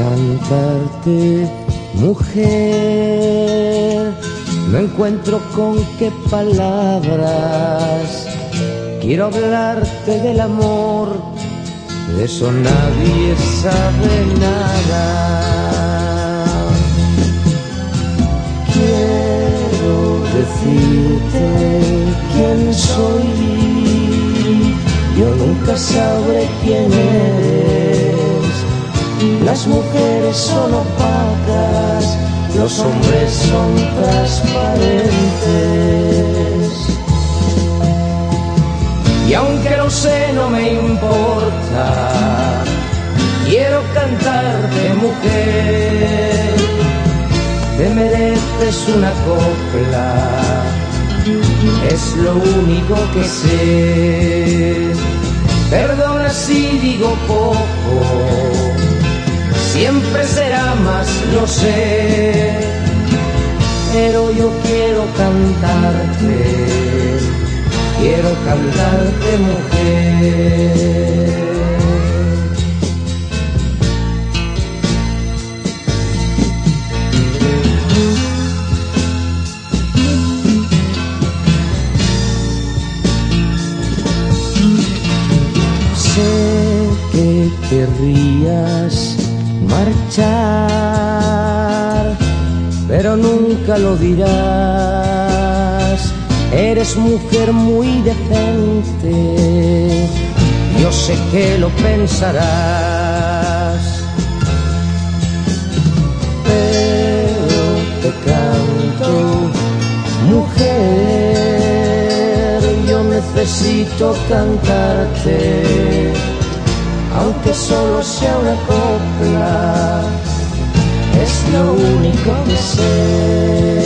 cantarte, mujer. No encuentro con qué palabras. Quiero hablarte del amor. De eso nadie sabe nada. Quiero decirte quién soy. Yo nunca sabré quién eres. Las mujeres son opacas, los hombres son transparentes. Y aunque lo sé, no me importa. Quiero cantarte, mujer. Te mereces una copla. Es lo único que sé. Perdona si digo poco. Siempre será más, lo sé. Pero yo quiero cantarte quiero cantarte mujer. Sé que querrías marchar, pero nunca lo dirás Eres mujer muy decente, yo sé que lo pensarás. Pero te canto, mujer, yo necesito cantarte, aunque solo sea una copla, es lo único que sé.